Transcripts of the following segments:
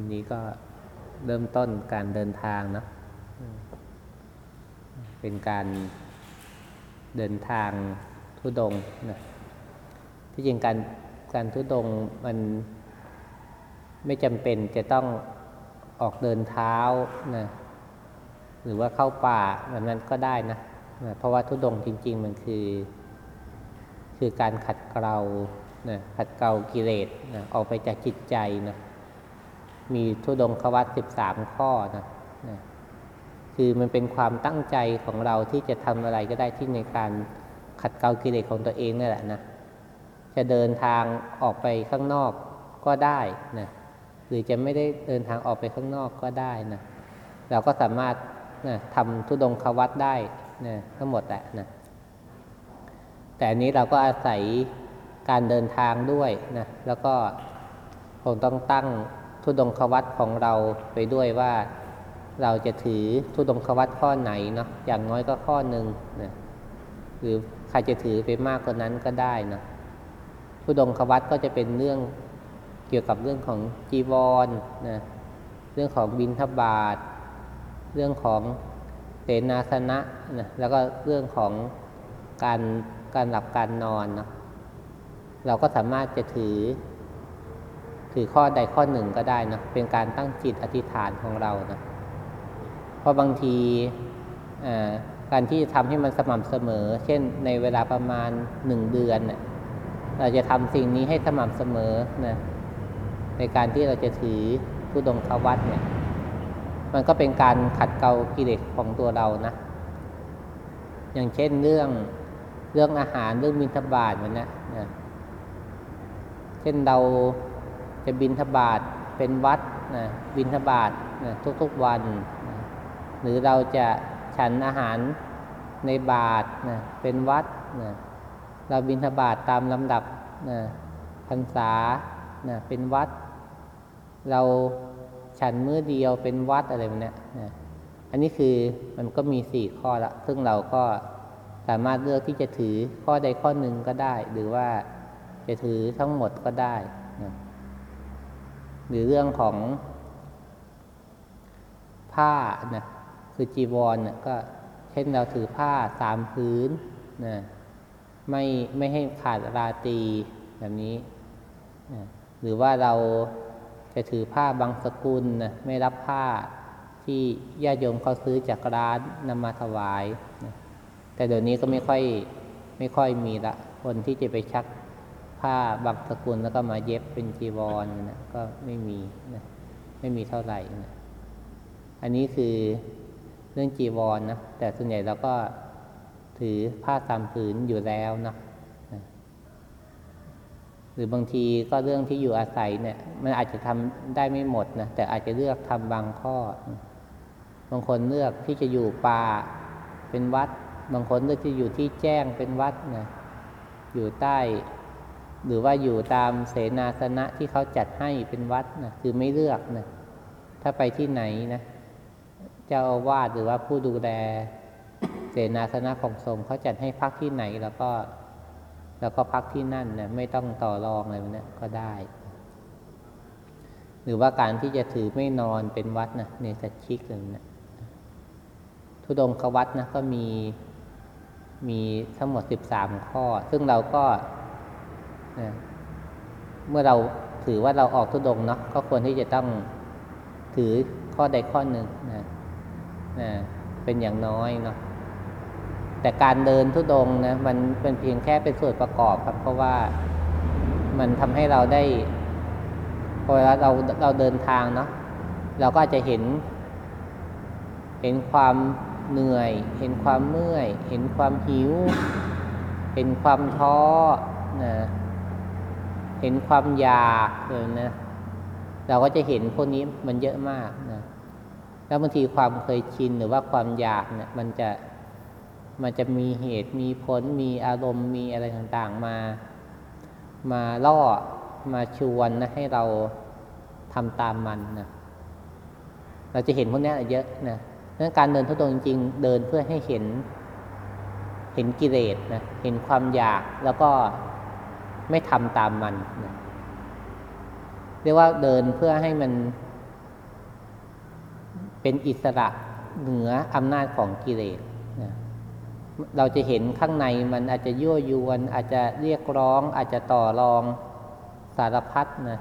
วันนี้ก็เริ่มต้นการเดินทางเนาะเป็นการเดินทางทุดงนะที่จริงการการทุดงมันไม่จำเป็นจะต้องออกเดินเท้านะหรือว่าเข้าป่าแบบนั้นก็ได้นะนะเพราะว่าทุดงจริง ๆ มันคือ คือการขัดเกลานะขัดเกลากิเลสนะออกไปจากจิตใจนะ มีทุดงควัตสิบสามข้อนะนะคือมันเป็นความตั้งใจของเราที่จะทำอะไรก็ได้ที่ในการขัดเกลากิเลสของตัวเองนี่แหละนะจะเดินทางออกไปข้างนอกก็ได้นะหรือจะไม่ได้เดินทางออกไปข้างนอกก็ได้นะเราก็สามารถนะทำทุดงควัตได้นะทั้งหมดแหละนะแต่อันนี้เราก็อาศัยการเดินทางด้วยนะแล้วก็คงต้องตั้ง ทุดงควัตของเราไปด้วยว่าเราจะถือทุดงควัตข้อไหนเนาะอย่างน้อยก็ข้อหนึ่งนะหรือใครจะถือไปมากกว่านั้นก็ได้นะทุดงควัตก็จะเป็นเรื่องเกี่ยวกับเรื่องของจีวรนะเรื่องของบินทบาท เรื่องของเสนาสนะนะแล้วก็เรื่องของการการหลับการนอนเนาะเราก็สามารถจะถือ ถือข้อใดข้อหนึ่งก็ได้นะเป็นการตั้งจิตอธิษฐานของเรานะเพราะบางทีการที่จะทำให้มันสม่ำเสมอ เช่น ในเวลาประมาณหนึ่งเดือนเราจะทำสิ่งนี้ให้สม่ำเสมอนะในการที่เราจะถือผู้ดงควัตเนี่ย มันก็เป็นการขัดเกลากิเลสของตัวเรานะ อย่างเช่นเรื่องเรื่องอาหารเรื่องบินทบาทมันนะนะ เช่นเรา จะบินทบาทเป็นวัดนะบินทบาทนะทุกๆวันนะหรือเราจะฉันอาหารในบาทนะเป็นวัดนะเราบินทบาทตามลำดับนะพรรษานะเป็นวัด เราฉันมื้อเดียวเป็นวัดอะไรแบบนี้นะอันนี้คือมันก็มีสี่ข้อละ ซึ่งเราก็สามารถเลือกที่จะถือข้อใดข้อหนึ่งก็ได้ หรือว่าจะถือทั้งหมดก็ได้นะ หรือเรื่องของผ้านะคือจีวรนะก็เช่นเราถือผ้าสามพื้นนะไม่ไม่ให้ขาดราตรีแบบนี้นะหรือว่าเราจะถือผ้าบางสกุลนะไม่รับผ้าที่ญาติโยมเขาซื้อจากร้านนำมาถวายนะแต่เดี๋ยวนี้ก็ไม่ค่อยไม่ค่อยมีละคนที่จะไปชัก ผ้าบางสกุลแล้วก็มาเย็บเป็นจีวรนะก็ไม่มีนะไม่มีเท่าไหร่นะอันนี้คือเรื่องจีวรนนะแต่ส่วนใหญ่เราก็ถือผ้าสามผืนอยู่แล้วนะหรือบางทีก็เรื่องที่อยู่อาศัยเนี่ย มันอาจจะทำได้ไม่หมดนะแต่อาจจะเลือกทำบางข้นะบางคนเลือกที่จะอยู่ป่าเป็นวัด บางคนเลือกที่อยู่ที่แจ้งเป็นวัดนะอยู่ใต้ หรือว่าอยู่ตามเสนาสนะที่เขาจัดให้เป็นวัดนะคือไม่เลือกนะถ้าไปที่ไหนนะเจ้าอาวาสหรือว่าผู้ดูแลเสนาสนะของสงฆ์เขาจัดให้พักที่ไหนแล้วก็ แล้วก็พักที่นั่นนะไม่ต้องต่อรองอะไรแบบนี้ก็ได้ หรือว่าการที่จะถือไม่นอนเป็นวัดนะเนสชิกเลยนะทุดงควัดนะก็มีมีทั้งหมดสิบสามข้อ ซึ่งเราก็ นะเมื่อเราถือว่าเราออกทุดงเนาะก็ควรที่จะต้องถือข้อใดข้อหนึ่งนะนะเป็นอย่างน้อยเนาะแต่การเดินทุดงนะมันเป็นเพียงแค่เป็นส่วนประกอบครับ เพราะว่ามันทำให้เราได้พอเราเราเดินทางเนาะเราก็จะเห็น เห็นความเหนื่อย เห็นความเมื่อย เห็นความหิว เห็นความท้อนะ เห็นความอยากเลยนะเราก็จะเห็นพวกนี้มันเยอะมากนะแล้วบางทีความเคยชินหรือว่าความอยากเนะี่ย มันจะมันจะมีเหตุมีผลมีอารมณ์มีอะไรต่างๆมา มาล่อมาชวนนะให้เราทำตามมันนะเราจะเห็นพวกนี้เยอะนะดังนั้นการเดินทุดงจริงๆเดินเพื่อให้เห็น เห็นกิเลสนะเห็นความอยากแล้วก็ ไม่ทำตามมันนะเรียกว่าเดินเพื่อให้มันเป็นอิสระเหนืออำนาจของกิเลสนะเราจะเห็นข้างในมันอาจจะยั่วยวน อาจจะเรียกร้อง อาจจะต่อรองสารพัดนะ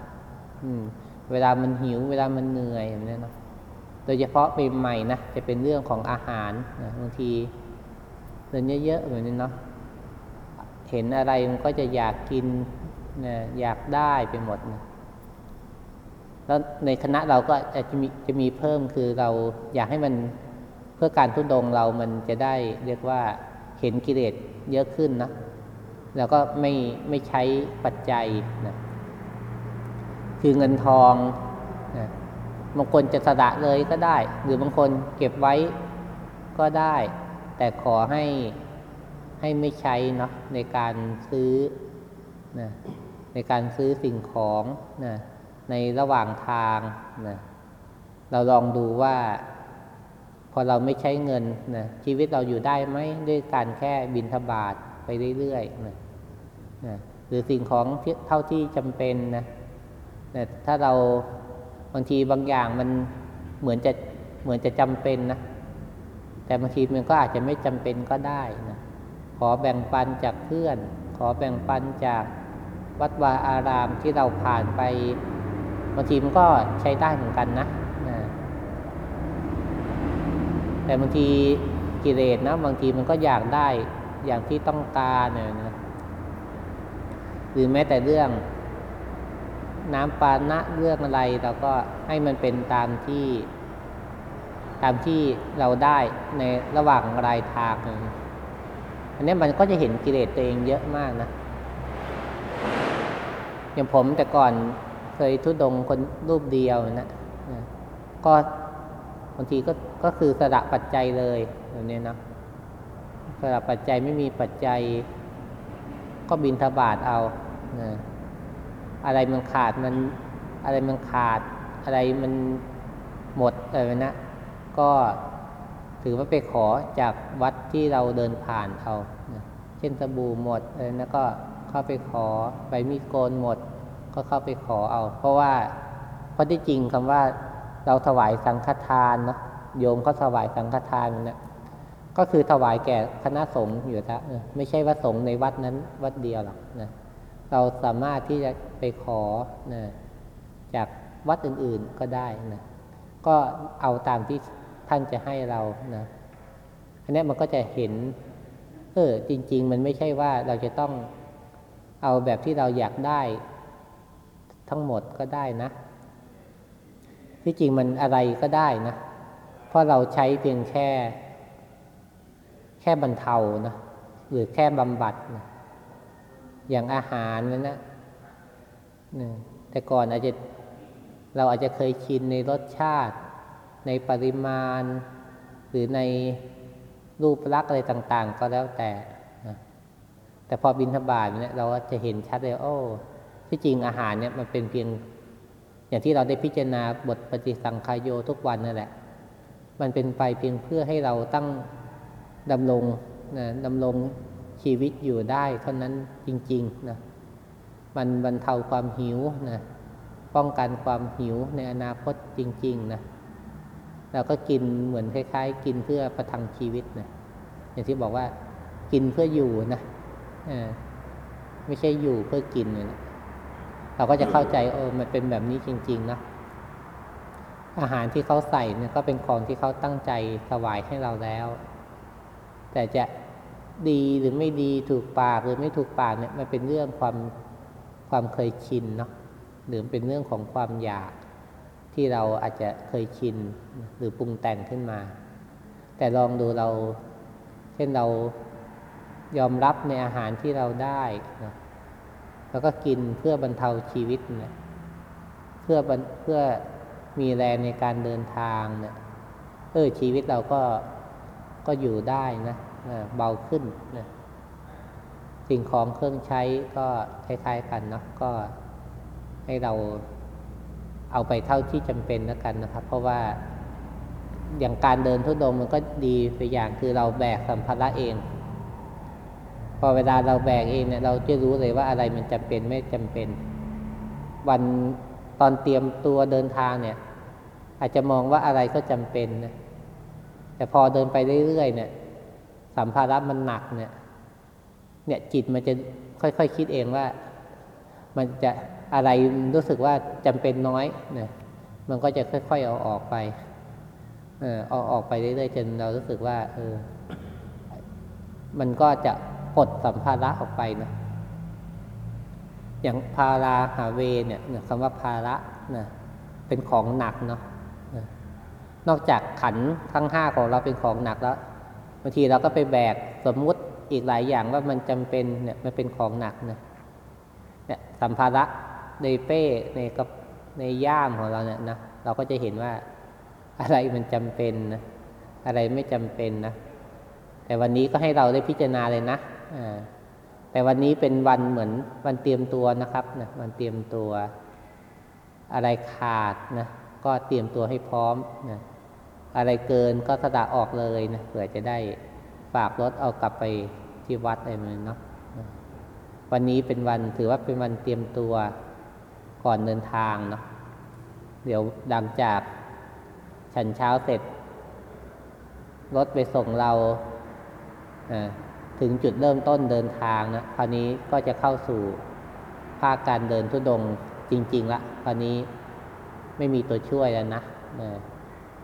เวลามันหิว เวลามันเหนื่อยอย่างนี้เนาะโดยเฉพาะเป็นใหม่นะจะเป็นเรื่องของอาหารนะบางทีเดินเยอะๆแบบนี้เนาะ เห็นอะไรมันก็จะอยากกินนะอยากได้ไปหมดนะแล้วในคณะเราก็จะมีจะมีเพิ่มคือเราอยากให้มันเพื่อการทุดงเรามันจะได้เรียกว่าเห็นกิเลสเยอะขึ้นนะแล้วก็ไม่ไม่ใช้ปัจจัยนะคือเงินทองนะบางคนจะสละเลยก็ได้ หรือบางคนเก็บไว้ก็ได้ แต่ขอให้ ให้ไม่ใช้เนาะในการซื้อนะในการซื้อสิ่งของนะในระหว่างทางนะเราลองดูว่า พอเราไม่ใช้เงินนะชีวิตเราอยู่ได้ไหมด้วยการแค่บินทบาทไปเรื่อยๆนะนะหรือสิ่งของเท่าที่จำเป็นนะนะถ้าเราบางทีบางอย่างมันเหมือนจะเหมือนจะจำเป็นนะแต่บางทีมันก็อาจจะไม่จำเป็นก็ได้นะ ขอแบ่งปันจากเพื่อน ขอแบ่งปันจากวัดวาอารามที่เราผ่านไปบางทีมันก็ใช้ได้เหมือนกันนะแต่บางทีกิเลสนะบางทีมันก็อยากได้อย่างที่ต้องการเนี่ยนะหรือแม้แต่เรื่อง น้ำปานะเรื่องอะไรเราก็ให้มันเป็นตามที่ ตามที่เราได้ในระหว่างรายทาง อันนี้มันก็จะเห็นกิเลสตัวเองเยอะมากนะอย่างผมแต่ก่อนเคยทุดงคนรูปเดียวนะก็บางทีก็ก็คือสระปัจจัยเลยแบบนี้นะสระปัจจัยไม่มีปัจจัย ก็บินทบาทเอานะอะไรมันขาดมันอะไรมันขาด อะไรมันหมดอะไรนะก็ ถือว่าไปขอจากวัดที่เราเดินผ่านเอาเช่นสบู่หมดอะไรนะก็เข้าไปขอใบมีดโกนหมด ก็เข้าไปขอเอา เพราะว่าเพราะที่จริงคำว่าเราถวายสังฆทานเนาะโยมเขาถวายสังฆทานนะก็คือถวายแก่คณะสงฆ์อยู่แล้วไม่ใช่ว่าสงฆ์ในวัดนั้นวัดเดียวหรอกนะเราสามารถที่จะไปขอนะจากวัดอื่นๆก็ได้นะก็เอาตามที่ ท่านจะให้เรานะอันนี้มันก็จะเห็น เออ จริง ๆ มันไม่ใช่ว่าเราจะต้องเอาแบบที่เราอยากได้ ทั้งหมดก็ได้นะ ที่จริงมันอะไรก็ได้นะ เพราะเราใช้เพียงแค่ แค่บรรเทานะหรือแค่บำบัดนะอย่างอาหารนั่นนะแต่ก่อนอาจจะเราอาจจะเคยชินในรสชาติ ในปริมาณ หรือในรูปลักษณ์อะไรต่าง ๆ ก็แล้วแต่แต่พอบินทบาทเนี่ยเราจะเห็นชัดเลยโอ้ที่จริงอาหารเนี่ยมันเป็นเพียง อย่างที่เราได้พิจารณาบทปฏิสังขายโยทุกวันนั่นแหละ มันเป็นไปเพียงเพื่อให้เราตั้งดำรงนะดำรงชีวิตอยู่ได้ เท่านั้นจริงๆนะมันบรรเทาความหิวนะป้องกันความหิวในอนาคตจริง ๆ นะ เราก็กินเหมือนคล้าย ๆ กินเพื่อประทังชีวิตนะอย่างที่บอกว่ากินเพื่ออยู่นะไม่ใช่อยู่เพื่อกินนะเราก็จะเข้าใจเออมันเป็นแบบนี้จริง ๆ นะอาหารที่เขาใส่เนี่ยก็เป็นของที่เขาตั้งใจถวายให้เราแล้ว แต่จะดีหรือไม่ดีถูกปากหรือไม่ถูกปากเนี่ยมันเป็นเรื่องความความเคยชินเนาะหรือเป็นเรื่องของความอยาก ที่เราอาจจะเคยชินหรือปรุงแต่งขึ้นมา แต่ลองดูเรา เช่นเรายอมรับในอาหารที่เราได้นะแล้วก็กินเพื่อบรรเทาชีวิตเนี่ยเพื่อเพื่อมีแรงในการเดินทางเนี่ยเออชีวิตเราก็ก็อยู่ได้นะเบาขึ้นนะสิ่งของเครื่องใช้ก็คล้ายๆกันเนาะก็ให้เรา เอาไปเท่าที่จำเป็นแล้วกันนะครับ เพราะว่าอย่างการเดินทุดงมันก็ดีไปอย่างคือเราแบกสัมภาระเอง พอเวลาเราแบกเองเนี่ยเราจะรู้เลยว่าอะไรมันจำเป็นไม่จำเป็น วันตอนเตรียมตัวเดินทางเนี่ย อาจจะมองว่าอะไรก็จำเป็นนะแต่พอเดินไปเรื่อยๆเนี่ย สัมภาระมันหนักเนี่ย เนี่ยจิตมันจะค่อยๆคคิดเองว่า มันจะ อะไรรู้สึกว่าจำเป็นน้อยเนี่ยมันก็จะค่อย ๆ เอาออกไป เออเอาออกไปเรื่อยๆจนเรารู้สึกว่า เออ มันก็จะปลดสัมภาระออกไปนะอย่างพาราหาเวเนี่ยคำว่าภาระนะเป็นของหนักเนาะนอกจากขันทั้งห้าของเราเป็นของหนักแล้วบางทีเราก็ไปแบกสมมุติอีกหลายอย่างว่ามันจำเป็นเนี่ยมันเป็นของหนักนะเนี่ยสัมภาระ ในเป้ในกับในย่ามของเราเนี่ยนะเราก็จะเห็นว่าอะไรมันจำเป็นนะอะไรไม่จำเป็นนะแต่วันนี้ก็ให้เราได้พิจารณาเลยนะแต่วันนี้เป็นวันเหมือนวันเตรียมตัวนะครับนะวันเตรียมตัว อะไรขาดนะก็เตรียมตัวให้พร้อมนะอะไรเกินก็สดาออกเลยนะเผื่อจะได้ฝากรถเอากลับไปที่วัดอะไรมันเนาะวันนี้เป็นวันถือว่าเป็นวันเตรียมตัว ก่อนเดินทางเนาะเดี๋ยวดังจากฉันเช้าเสร็จ รถไปส่งเราถึงจุดเริ่มต้นเดินทางนะคราวนี้ก็จะเข้าสู่ภาคการเดินทุดงจริง ๆ ละคราวนี้ไม่มีตัวช่วยแล้วนะ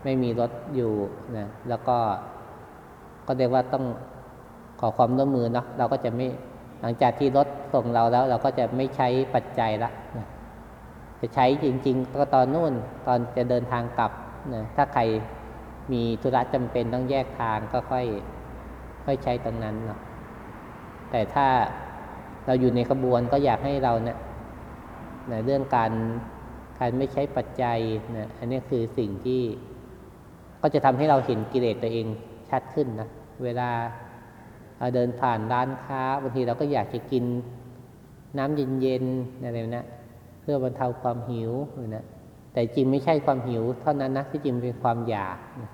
ไม่มีรถอยู่นะแล้วก็ก็เรียกว่าต้องขอความร่วมมือเนาะเราก็จะไม่หลังจากที่รถส่งเราแล้ว เราก็จะไม่ใช้ปัจจัยละนะ ใช้จริงๆก็ตอนนู่นตอนจะเดินทางกลับนะถ้าใครมีธุระจำเป็นต้องแยกทางก็ค่อยค่อยใช้ตรงนั้นเนาะแต่ถ้าเราอยู่ในขบวนก็อยากให้เราเนี่ยนะเรื่องการการไม่ใช้ปัจจัยนะอันนี้คือสิ่งที่ก็จะทำให้เราเห็นกิเลสตัวเองชัดขึ้นนะเวลาเราเดินผ่านร้านค้าบางทีเราก็อยากจะกินน้ำเย็นๆอะไรนะ เพื่อบรรเทาความหิวนะแต่จริงไม่ใช่ความหิว เท่านั้นนะที่จริงเป็นความอยากนะ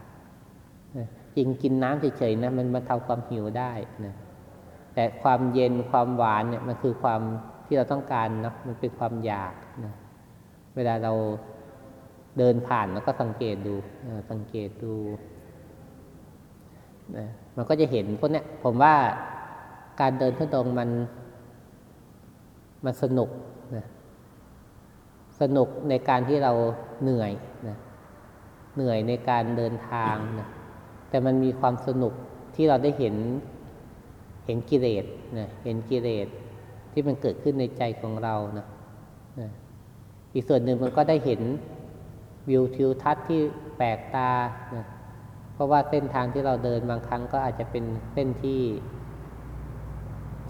จริงกินน้ำเฉยๆนะมันบรรเทาความหิวได้นะแต่ความเย็นความหวานเนี่ยมันคือความที่เราต้องการนะมันเป็นความอยากนะเวลาเราเดินผ่านแล้วก็สังเกตดูสังเกตดูนะมันก็จะเห็นพวกเนี้ยผมว่าการเดินทุดงมัน มันสนุก สนุกในการที่เราเหนื่อยนะเหนื่อยในการเดินทางนะแต่มันมีความสนุกที่เราได้เห็นเห็นกิเลสนะเห็นกิเลสที่มันเกิดขึ้นในใจของเรานะนะอีกส่วนหนึ่งมันก็ได้เห็นวิวทิวทัศน์ที่แปลกตานะเพราะว่าเส้นทางที่เราเดินบางครั้งก็อาจจะเป็นเส้นที่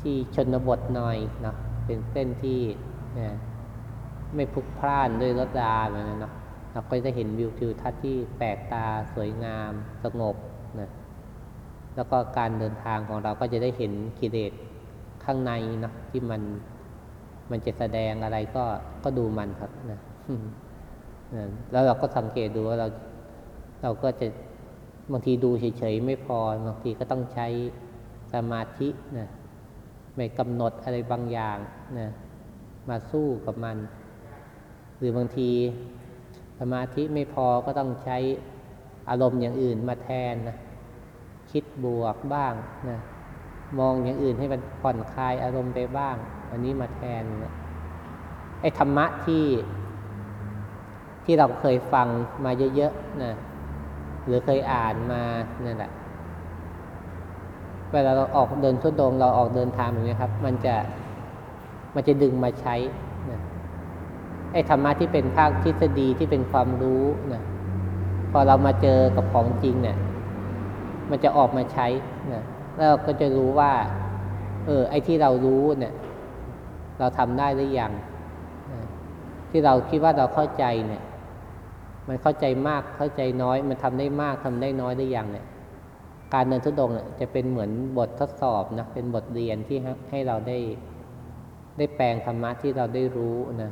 ที่ชนบทหน่อยเนาะเป็นเส้นที่นะ ไม่พลุกพล่านด้วยรถราแบบนั้นเนาะเราก็จะเห็นวิวทิวทัศน์ที่แปลกตาสวยงามสงบนะแล้วก็การเดินทางของเราก็จะได้เห็นกิเลสข้างในเนาะที่มันมันจะแสดงอะไรก็ก็ดูมันครับนะแล้วเราก็สังเกตดูว่าเราเราก็จะบางทีดูเฉยๆไม่พอบางทีก็ต้องใช้สมาธินะไม่กำหนดอะไรบางอย่างนะมาสู้กับมัน หรือบางทีสมาธิไม่พอก็ต้องใช้อารมณ์อย่างอื่นมาแทนนะคิดบวกบ้างนะมองอย่างอื่นให้มันผ่อนคลายอารมณ์ไปบ้าง อันนี้มาแทนนะไอ้ธรรมะที่ที่เราเคยฟังมาเยอะๆนะหรือเคยอ่านมานั่นแหละเวลาเราออกเดินทุดงเราออกเดินทางแบบนี้ครับ มันจะมันจะดึงมาใช้ ไอ้ธรรมะที่เป็นภาคทฤษฎีที่เป็นความรู้นะพอเรามาเจอกับของจริงเนี่ยมันจะออกมาใช้นะแล้วเราก็จะรู้ว่า เออ ไอ้ที่เรารู้เนี่ย เราทำได้หรือยังที่เราคิดว่าเราเข้าใจเนี่ย มันเข้าใจมากเข้าใจน้อย มันทำได้มากทำได้น้อยหรือยังเนี่ย การเดินทุดงเนี่ยจะเป็นเหมือนบททดสอบนะเป็นบทเรียนที่ให้เราได้ได้แปลงธรรมะที่เราได้รู้นะ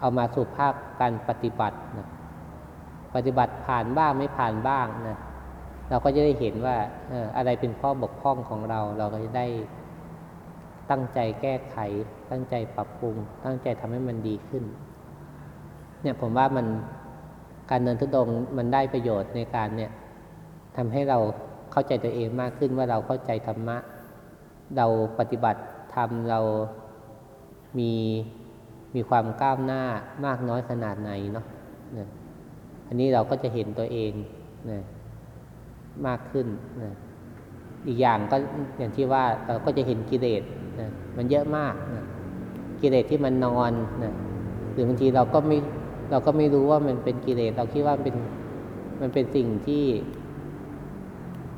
เอามาสู่ภาคการปฏิบัตินะปฏิบัติผ่านบ้างไม่ผ่านบ้างนะเราก็จะได้เห็นว่าอะไรเป็นข้อบกพร่องของเรา เราก็จะได้ตั้งใจแก้ไข ตั้งใจปรับปรุง ตั้งใจทำให้มันดีขึ้น เนี่ยผมว่ามันการเดินทุดงมันได้ประโยชน์ในการเนี่ยทำให้เราเข้าใจตัวเองมากขึ้นว่าเราเข้าใจธรรมะ เราปฏิบัติธรรมเรามี มีความก้าวหน้ามากน้อยขนาดไหนเนาะนะอันนี้เราก็จะเห็นตัวเองนะมากขึ้นนะอีกอย่างก็อย่างที่ว่าเราก็จะเห็นกิเลสนะมันเยอะมากนะกิเลสที่มันนอนนะหรือบางทีเราก็ไม่เราก็ไม่รู้ว่ามันเป็นกิเลสเราคิดว่าเป็นมันเป็นสิ่งที่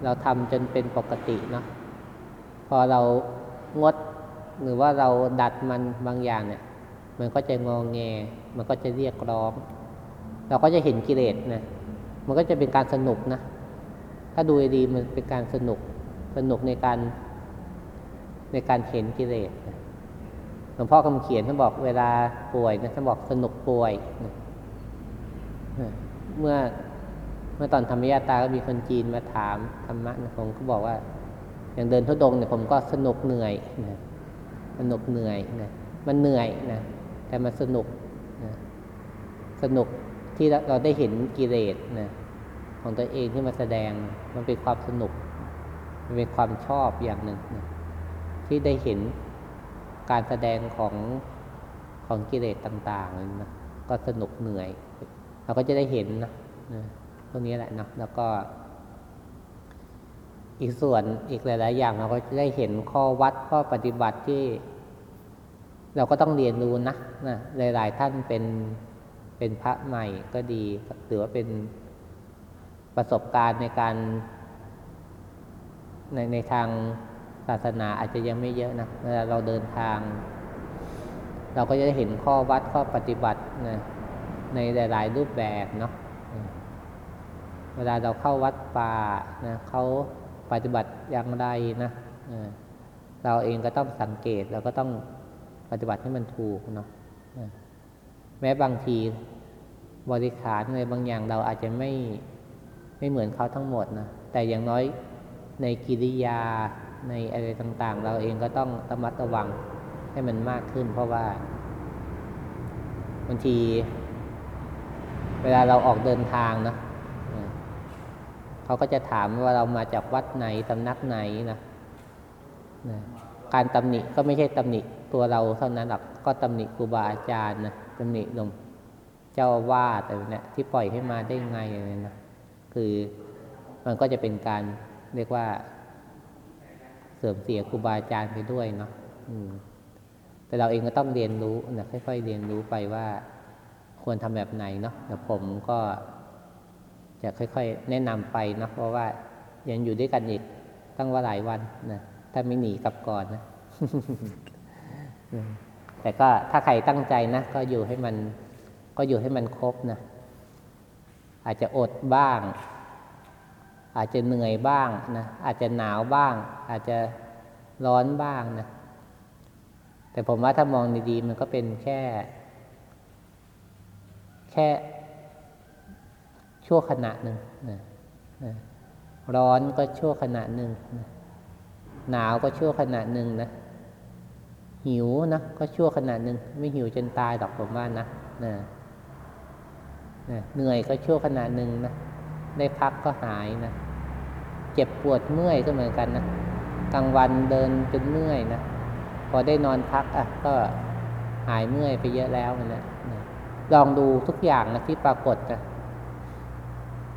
เราทำจนเป็นปกติเนาะพอเรางดหรือว่าเราดัดมันบางอย่างเนี่ย มันก็จะงองแง มันก็จะเรียกร้อง เราก็จะเห็นกิเลสนะมันก็จะเป็นการสนุกนะ ถ้าดูดีมันเป็นการสนุกสนุกในการในการเห็นกิเลสหลวงพ่อคำเขียนท่านบอกเวลาป่วยนะท่านบอกสนุกป่วยนะเมื่อเมื่อตอนธรรมยาตาก็มีคนจีนมาถามธรรมะนะผมก็บอกว่า อย่างเดินทุดงเนี่ยผมก็สนุกเหนื่อยนะสนุกเหนื่อยนะมันเหนื่อยนะ แต่มันสนุกนะสนุกที่เราได้เห็นกิเลสนะของตัวเองที่มาแสดงมันเป็นความสนุก มันเป็นความชอบอย่างหนึ่งนะที่ได้เห็นการแสดงของของกิเลสต่างๆนะก็สนุกเหนื่อย เราก็จะได้เห็นนะนะตรงนี้แหละนะแล้วก็ อีกส่วนอีกหลาย ๆ อย่างเราก็จะได้เห็นข้อวัดข้อปฏิบัติที่ เราก็ต้องเรียนรู้นะนะหลาย ๆ ท่านเป็นเป็นพระใหม่ก็ดีหรือว่าเป็นประสบการณ์ในการ ในในทางศาสนาอาจจะยังไม่เยอะนะเวลาเราเดินทาง เราก็จะเห็นข้อวัดข้อปฏิบัตินะในหลาย ๆ รูปแบบเนาะเวลาเราเข้าวัดป่านะเขาปฏิบัติอย่างไรนะเราเองก็ต้องสังเกตเราก็ต้อง ปฏิบัติให้มันถูกเนาะแม้บางทีบริขารในบางอย่างเราอาจจะไม่ไม่เหมือนเขาทั้งหมดนะแต่อย่างน้อยในกิริยาในอะไรต่าง ๆ เราเองก็ต้องระมัดระวังให้มันมากขึ้น เพราะว่าบางที เวลาเราออกเดินทางนะเขาก็จะถามว่าเรามาจากวัดไหนสำนักไหนนะนะการตำหนิก็ไม่ใช่ตำหนิ ตัวเราเท่านั้นหรอกก็ตำหนิครูบาอาจารย์นะตำหนิหลวงเจ้าว่าแต่เนี่ยที่ปล่อยให้มาได้ไงอะไรนะคือมันก็จะเป็นการเรียกว่า เสื่อมเสียครูบาอาจารย์ไปด้วยเนาะแต่เราเองก็ต้องเรียนรู้นะค่อยๆเรียนรู้ไปว่า ควรทำแบบไหนเนาะแต่ผมก็ จะค่อยๆ แนะนำไปนะเพราะว่ายังอยู่ด้วยกันอีกตั้งว่าหลายวันนะถ้าไม่หนีกลับก่อนนะ แต่ก็ถ้าใครตั้งใจนะก็อยู่ให้มันก็อยู่ให้มันครบนะ อาจจะอดบ้าง อาจจะเหนื่อยบ้างนะอาจจะหนาวบ้าง อาจจะร้อนบ้างนะ แต่ผมว่าถ้ามองดีๆมันก็เป็นแค่ แค่ชั่วขณะหนึ่งนะนะร้อนก็ชั่วขณะหนึ่งนะหนาวก็ชั่วขณะหนึ่งนะ หิวนะก็ชั่วขณะหนึ่งไม่หิวจนตายหรอกผมว่านะนะนะเหนื่อยก็ชั่วขณะหนึ่งนะได้พักก็หายนะเจ็บปวดเมื่อยก็เหมือนกันนะกลางวันเดินจนเมื่อยนะพอได้นอนพักอะก็หายเมื่อยไปเยอะแล้วนะนะลองดูทุกอย่างนะที่ปรากฏนะ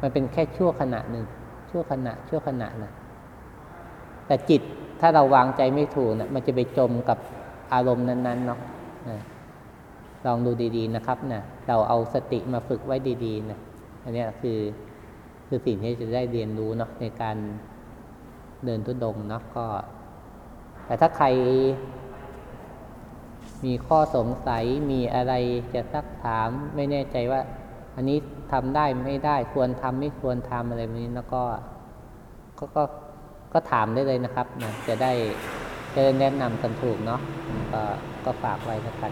มันเป็นแค่ชั่วขณะหนึ่งชั่วขณะ ชั่วขณะนะแต่จิตถ้าเราวางใจไม่ถูกนะมันจะไปจมกับ อารมณ์นั้นๆเนาะนะลองดูดีๆนะครับนะเราเอาสติมาฝึกไว้ดีๆนะอันนี้คือคือสิ่งที่จะได้เรียนรู้เนาะในการเดินทุดงเนาะก็ แต่ถ้าใครมีข้อสงสัยมีอะไรจะซักถามไม่แน่ใจว่า อันนี้ทำได้ไม่ได้ควรทำไม่ควรทำอะไรแบบนี้แล้วก็ก็ก็ก็ถามได้เลยนะครับนะจะได้ จะแนะนำกันถูกเนาะก็ก็ฝากไว้แล้วกัน